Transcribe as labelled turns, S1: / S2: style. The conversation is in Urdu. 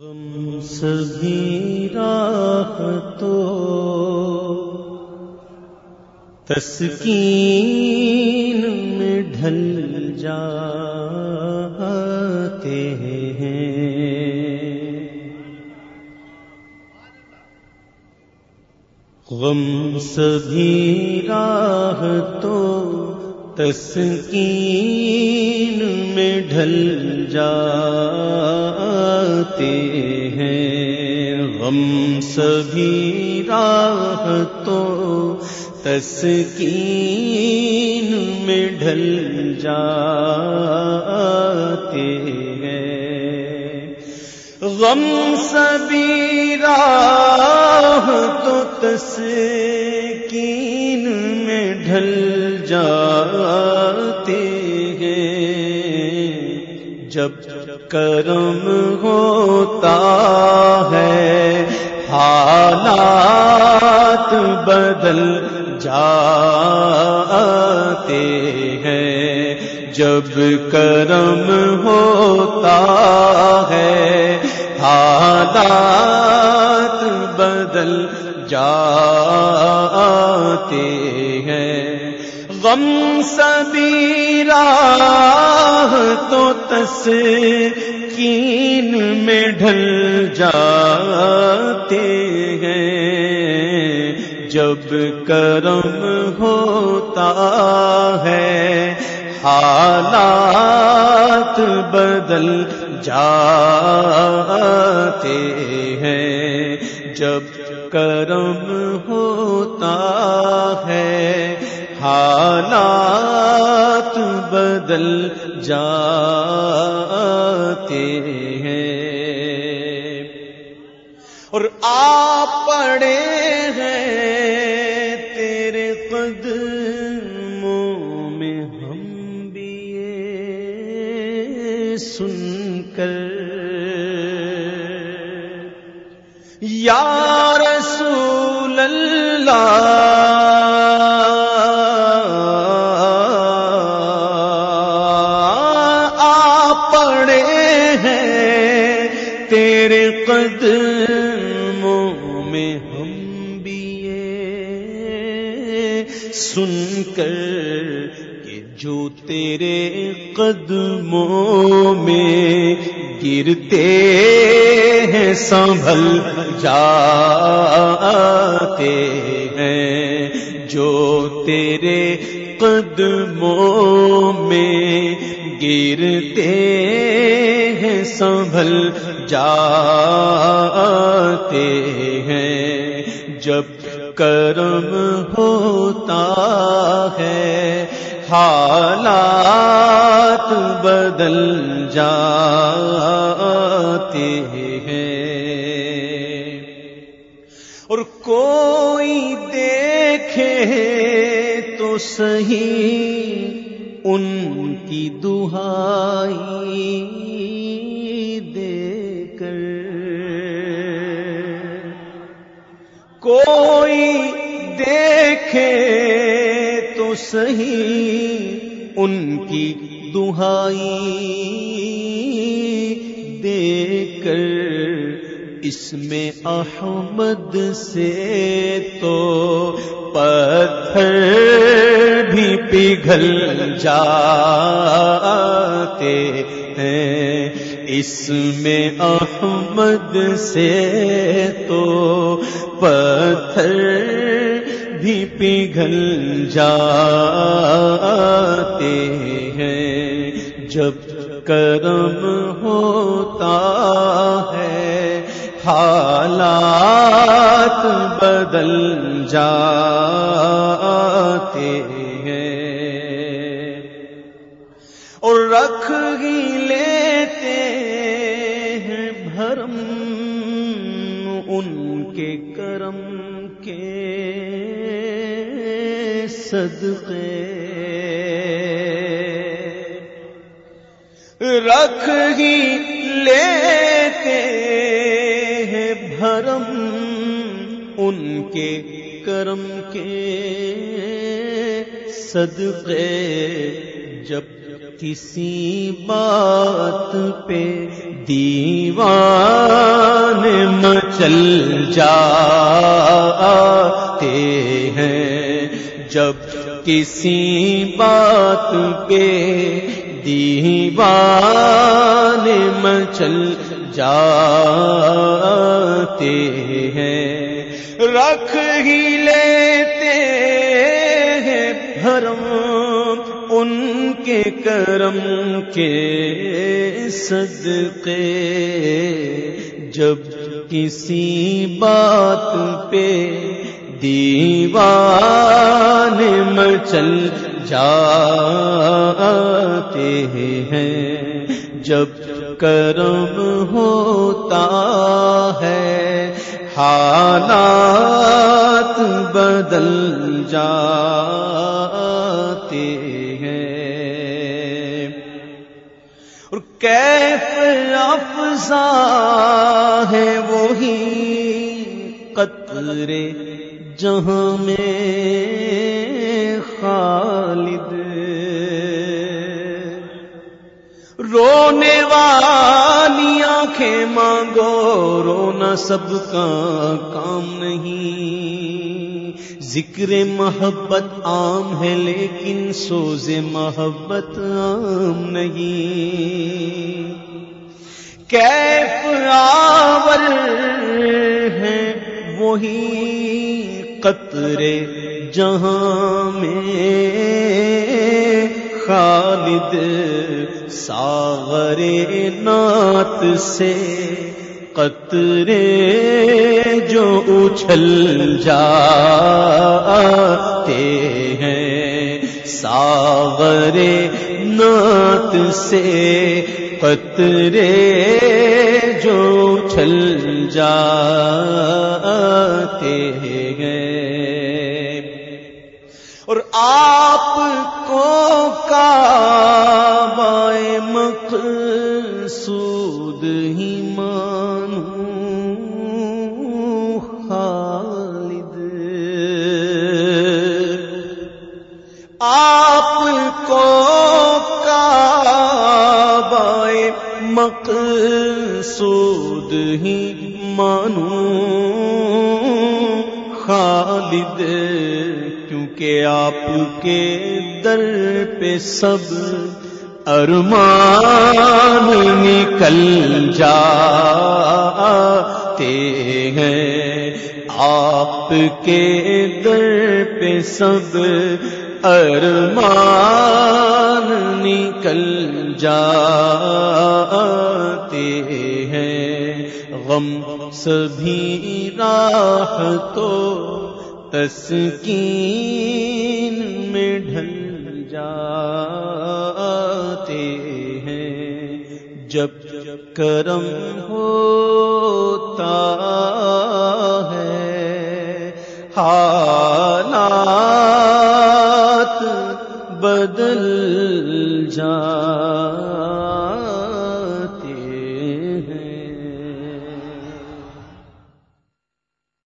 S1: ہم سبھی راہ تو تسکین میں ڈھل جاتے ہیں۔ غم سبھی راہ تو تسکین میں ڈھل جاتے ہیں۔ غم سبھی راہ تو تسکین میں ڈھل جاتے ہیں۔ غم سبھی راہ تو تسکین میں ڈھل جاتے جب کرم ہوتا ہے، حالات بدل جاتے ہیں۔ جب کرم ہوتا ہے، حالات بدل جاتے ہیں غم سبھی راہ تو تسکین میں ڈھل جاتے ہیں۔ جب کرم ہوتا ہے، حالات بدل جاتے ہیں۔ جب کرم ہوتا حالات بدل جاتے ہیں۔ اور آ پڑے ہیں تیرے قدموں میں ہم بھی یہ سن کر۔ یا رسول اللہ تیرے قدموں میں ہم بھی یہ سن کر کہ جو تیرے قدموں میں گرتے ہیں، سنبھل جاتے ہیں۔ جو تیرے قدموں میں گرتے ہیں، سنبھل جاتے ہیں۔ جب کرم ہوتا ہے، حالات بدل جاتے ہیں۔ اور کوئی دیکھے تو صحیح ان کی دہائی دے کر۔ کوئی دیکھے تو صحیح ان کی دہائی دے کر۔ اس میں احمد سے تو پتھر بھی پگھل جاتے ہیں۔ اس میں احمد سے تو پتھر بھی پگھل جاتے ہیں۔ جب کرم ہوتا حالات بدل جاتے ہیں اور رکھ ہی لیتے ہیں بھرم ان کے کرم کے صدقے۔ رکھ ہی لیتے ہیں بھرم ان کے کرم کے صدقے جب کسی بات پہ دیوان مچل جاتے ہیں، جب کسی بات پہ دیوان مچل جاتے ہیں۔ رکھ ہی لیتے ہیں بھرم ان کے کرم کے صدقے۔ جب کسی بات پہ دیوان مچل جاتے ہیں، جب کرم ہوتا ہے۔ حالات بدل جاتے ہیں۔ اور کیف افزا ہے وہی قطرے جہاں میں خالد۔ رونے آنکھیں مانگو، رونا سب کا کام نہیں۔ ذکر محبت عام ہے لیکن سوز محبت عام نہیں۔ کیف آور ہے وہی قطرے جہاں میں۔ خالد، ساغر نات سے قطرے جو اچھل جاتے ہیں، ساغر نات سے قطرے جو اچھل جاتے ہیں۔ اور آپ کو کعبہ مقصود ہی مانو خالد۔ آپ کو کعبہ مقصود ہی مانو خالد۔ کیونکہ آپ کے در پہ سب ارمان نکل جاتے ہیں۔ آپ کے در پہ سب ارمان نکل جاتے ہیں۔ غم سبھی راہ تو تسکین میں ڈھل جاتے ہیں۔ جب کرم ہوتا ہے حالات